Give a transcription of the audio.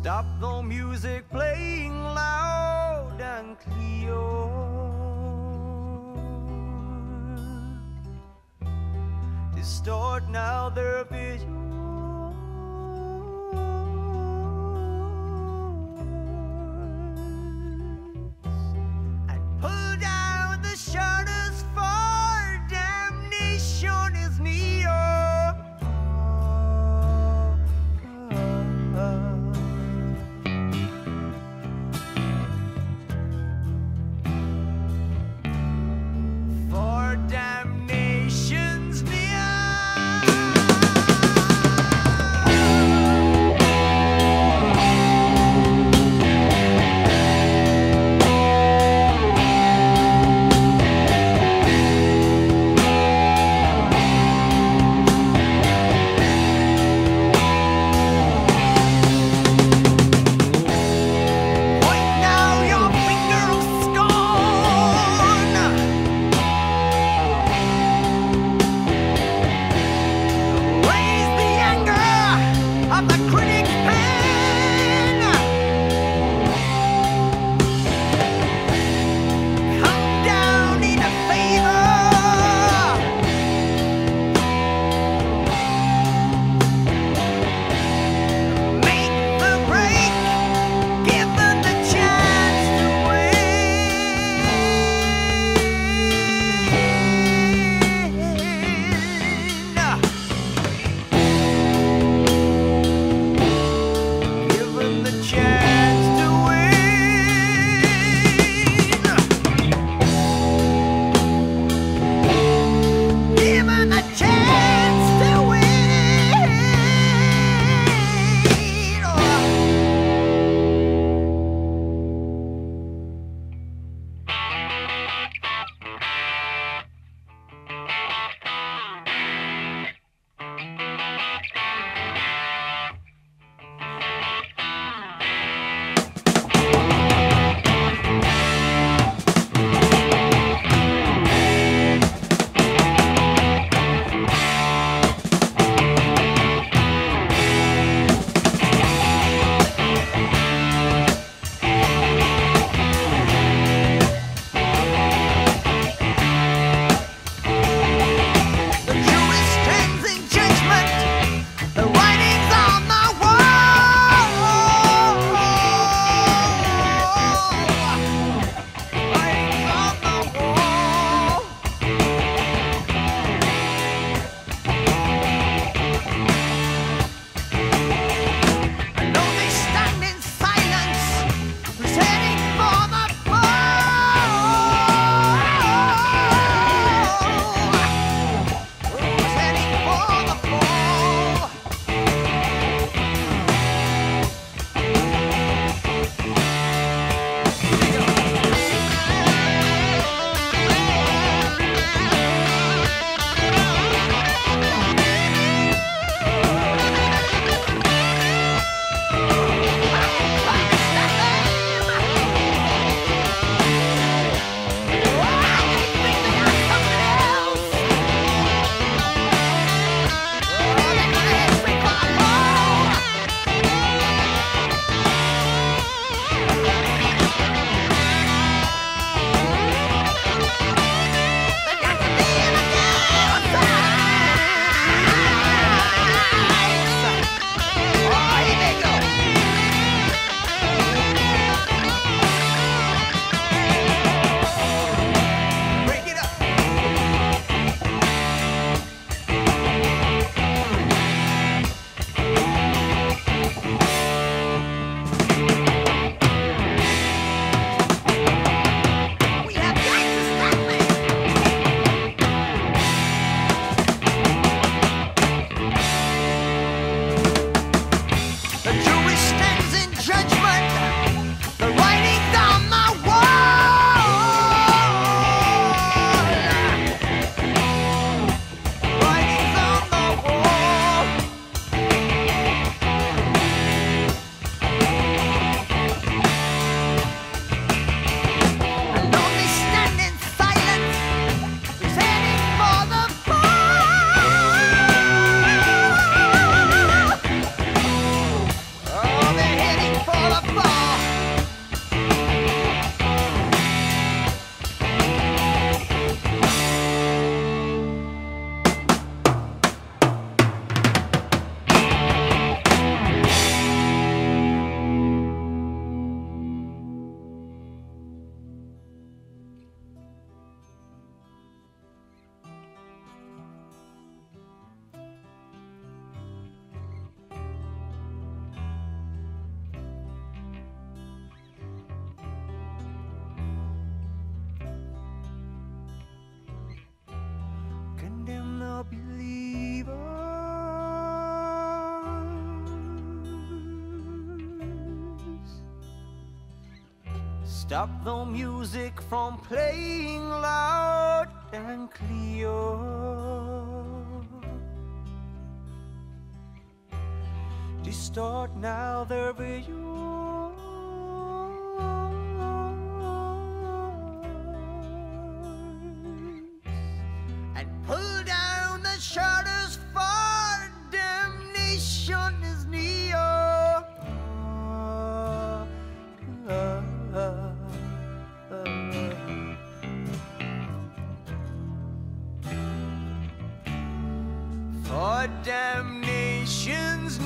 Stop the music playing loud and clear. Distort now their vision. Stop the music from playing loud and clear. Distort now their vision. damnation's